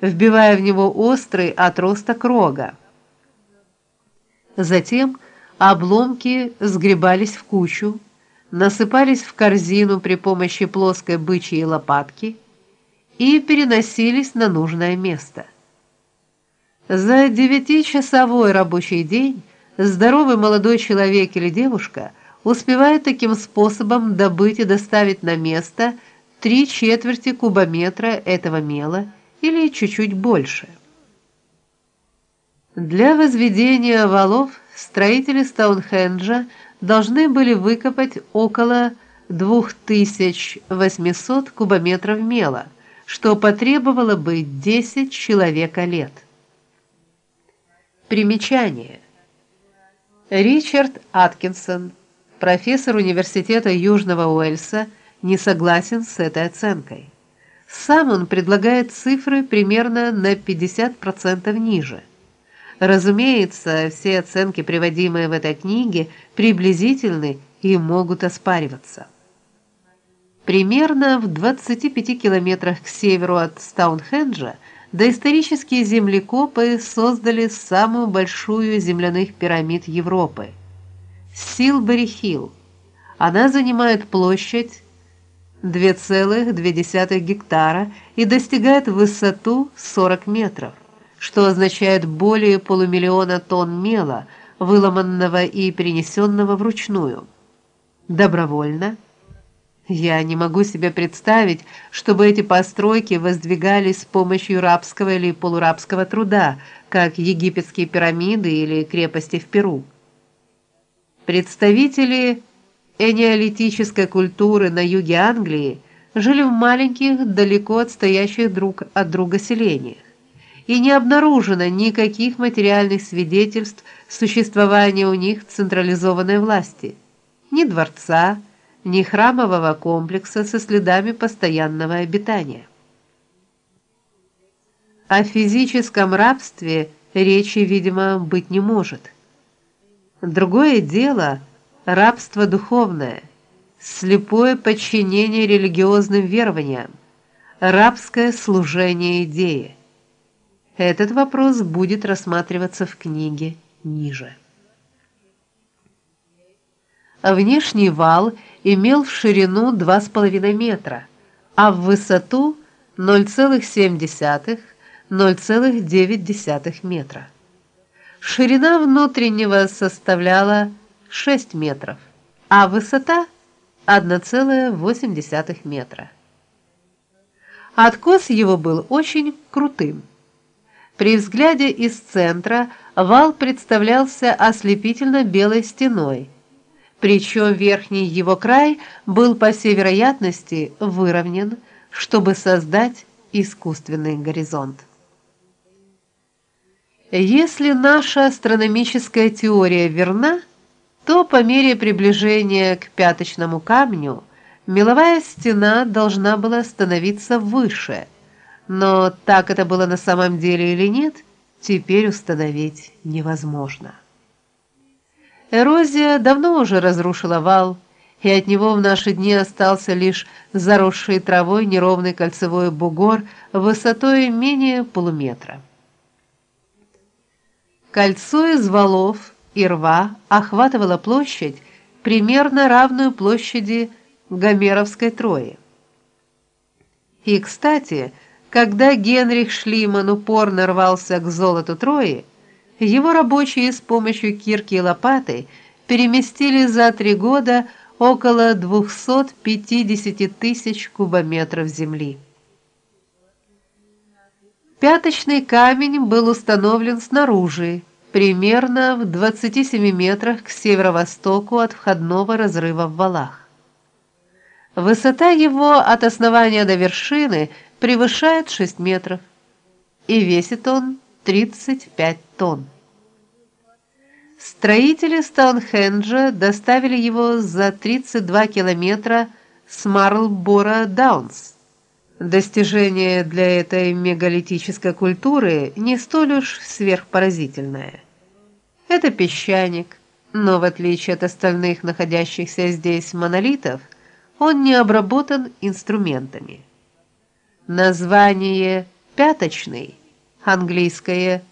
вбивая в него острый отросток рога. Затем обломки сгребались в кучу, насыпались в корзину при помощи плоской бычьей лопатки и переносились на нужное место. За девятичасовой рабочий день здоровый молодой человек или девушка успевает таким способом добыть и доставить на место три четверти кубометра этого мела или чуть-чуть больше. Для возведения валов строители Стоунхенджа должны были выкопать около 2800 кубометров мела, что потребовало бы 10 человека лет. Примечание. Ричард Аткинсон, профессор университета Южного Уэльса, не согласен с этой оценкой. Сам он предлагает цифры примерно на 50% ниже. Разумеется, все оценки, приводимые в этой книге, приблизительны и могут оспариваться. Примерно в 25 километрах к северу от Стоунхенджа доисторические землекопы создали самую большую земляных пирамид Европы Силбери-Хилл. Она занимает площадь 2,2 гектара и достигает высоту 40 метров, что означает более полумиллиона тонн мела, выломанного и перенесенного вручную. Добровольно я не могу себе представить, чтобы эти постройки воздвигались с помощью рабского или полурабского труда, как египетские пирамиды или крепости в Перу. Представители энеолитической культуры на юге Англии жили в маленьких, далеко отстоящих друг от друга селениях, и не обнаружено никаких материальных свидетельств существования у них централизованной власти, ни дворца, ни храмового комплекса со следами постоянного обитания. О физическом рабстве речи, видимо, быть не может. Другое дело рабство духовное, слепое подчинение религиозным верованиям, рабское служение идее. Этот вопрос будет рассматриваться в книге ниже. Внешний вал имел в ширину 2,5 метра, а в высоту 0,7-0,9 метра. Ширина внутреннего составляла 6 метров, а высота 1,8 метра. Откос его был очень крутым. При взгляде из центра вал представлялся ослепительно белой стеной, причем верхний его край был по всей вероятности выровнен, чтобы создать искусственный горизонт. Если наша астрономическая теория верна, то по мере приближения к пяточному камню меловая стена должна была становиться выше. Но так это было на самом деле или нет, теперь установить невозможно. Эрозия давно уже разрушила вал, и от него в наши дни остался лишь заросший травой неровный кольцевой бугор высотой менее полуметра. Кольцо из валов и рва охватывала площадь, примерно равную площади Гомеровской Трои. И, кстати, когда Генрих Шлиман упорно рвался к золоту Трои, его рабочие с помощью кирки и лопаты переместили за три года около 250 тысяч кубометров земли. Пяточный камень был установлен снаружи, примерно в 27 метрах к северо-востоку от входного разрыва в валах. Высота его от основания до вершины превышает 6 метров, и весит он 35 тонн. Строители Стоунхенджа доставили его за 32 километра с Марлборо Даунс. Достижение для этой мегалитической культуры не столь уж сверхпоразительное. Это песчаник, но в отличие от остальных находящихся здесь монолитов, он не обработан инструментами. Название пяточный, английское